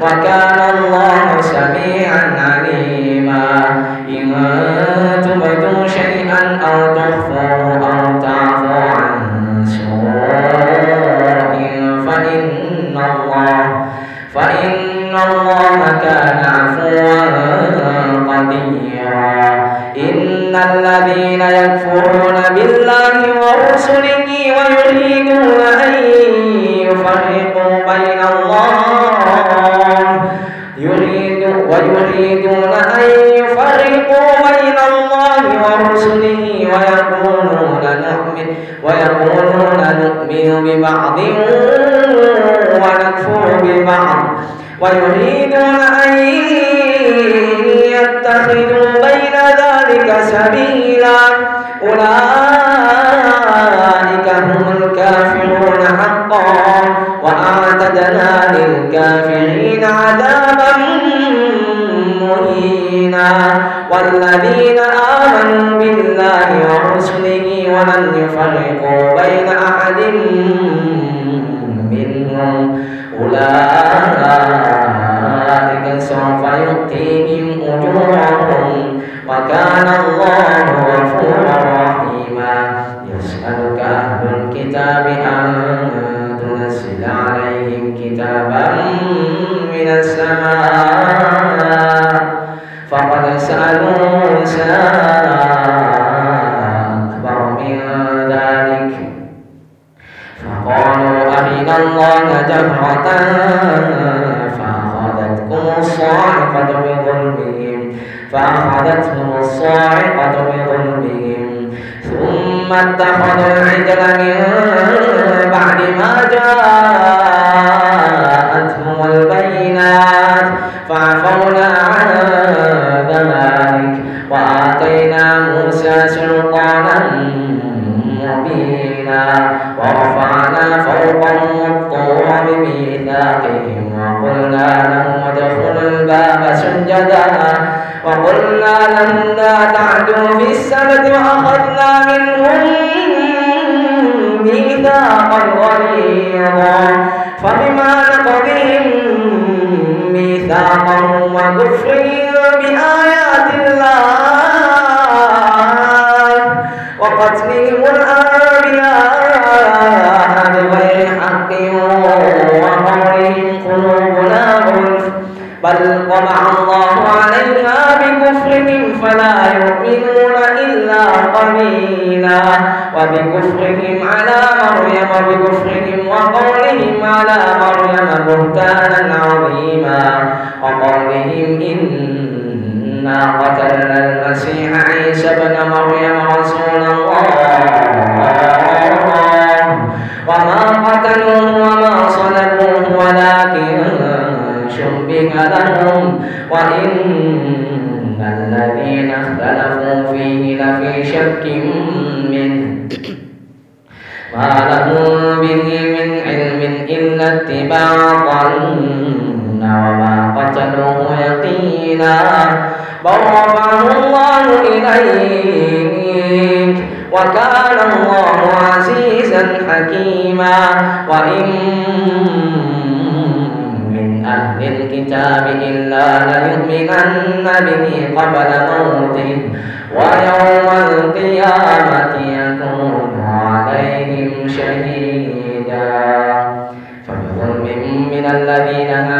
وكان الله سميعا عليما. إن تبدوا شيئا أو تخفوا أو تعفوا عن سوء فإن الله فإن الله كان عفوا قديرا. إن الذين يكفرون بالله ورسله ويريدون أن يفرقوا بين الله ويريدون أن يفرقوا بين الله ورسله ويقولون نؤمن ويقولون نؤمن ببعض ونكفر ببعض. ويريدون أن يتخذوا بين ذلك سبيلا. أولئك والذين آمنوا بالله ورسله ولم يفرقوا موسى. أكبر من ذلك. فقالوا أرنا الله جهرة. فأخذتكم الصاعقة بظلمهم. فأخذتهم الصاعقة بظلمهم. ثم اتخذوا العجل من بعد ما وأخذنا منهم ميثاقا غليظا. فبما نقضهم ميثاقهم وكفرهم بآيات الله وقتلهم الأنبياء بغير حق وقولهم بل طبع الله عليها بكفرهم فلا يؤمنون إلا قليلا. وبكفرهم على مريم بكفرهم وقولهم على مريم بهتانا عظيما. وقولهم إنا قتلنا المسيح عيسى بن مريم رسول الله. وإن الذين اختلفوا فيه لفي شك منه. ما لهم به من علم إلا اتباع الظن وما قتلوه يقينا. بل رفعه الله إليك وكان الله عزيزا حكيما. وإن أهل الكتاب إلا ليؤمنن به قبل موته ويوم القيامة يكون عليهم شهيدا. فبظلم من الذين آمنوا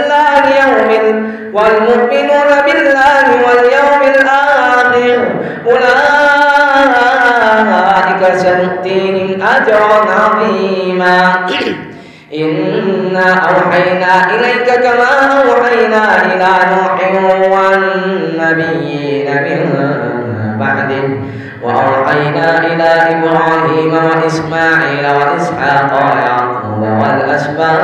يوم والمؤمنون بالله واليوم الآخر أولئك سنؤتيهم أجرا عظيما. إنا أوحينا إليك كما أوحينا إلى نوح والنبيين من بعده. وأوحينا إلى إبراهيم وإسماعيل وإسحاق ويعقوب والأسباط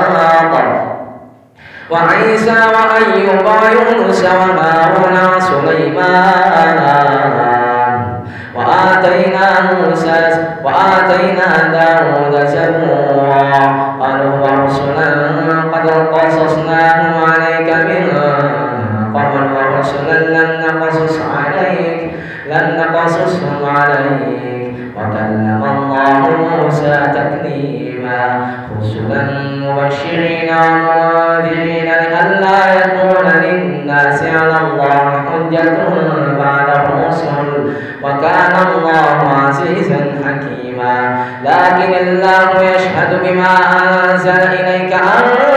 وعيسى وأيوب ويونس وهارون وسليمان. وآتينا موسى وآتينا داود زبورا وكان الله عزيزا حكيما. لكن الله يشهد بما أنزل إليك أنزله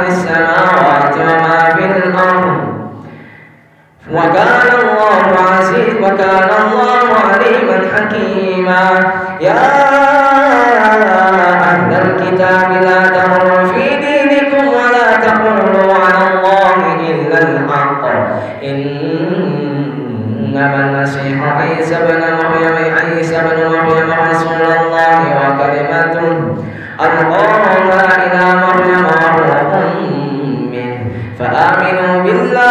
وكان الله عزيز وكان الله عليما حكيما. يا أهل الكتاب لا تغلوا في دينكم ولا تقولوا على الله إلا الحق. إنما المسيح عيسى بن مريم عيسى بن مريم رسول الله وكلمته ألقاها إلى مريم وروح منه. فآمنوا بالله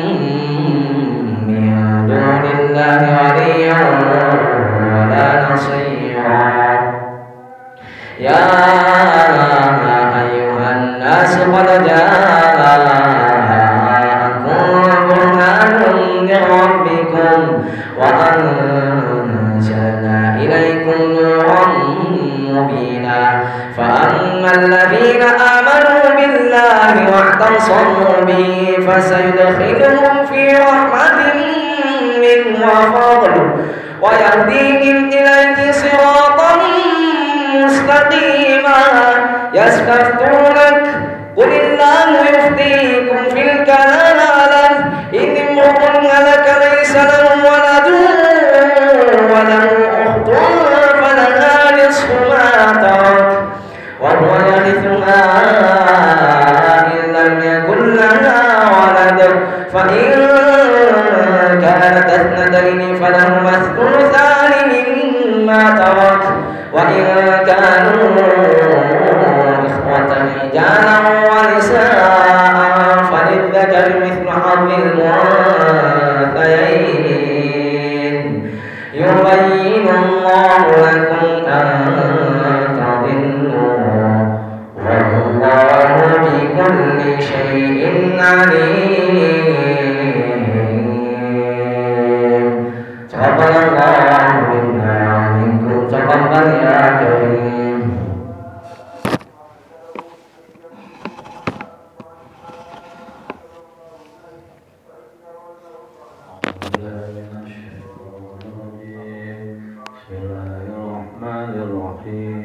الله وليا ولا نصيرا يا أيها الناس قد جاءكم وفضل ويهديهم إليه صراطا مستقيما. يستفتونك. قل الله يفتيكم في الكلالة إن امرؤ هلك ليس له ولد وله أخت فلها نصف ما ترك. وهو يرثها بكل شيء عليم تقبل الله منا ومنكم تقبل يا كريم الرحمن الرحيم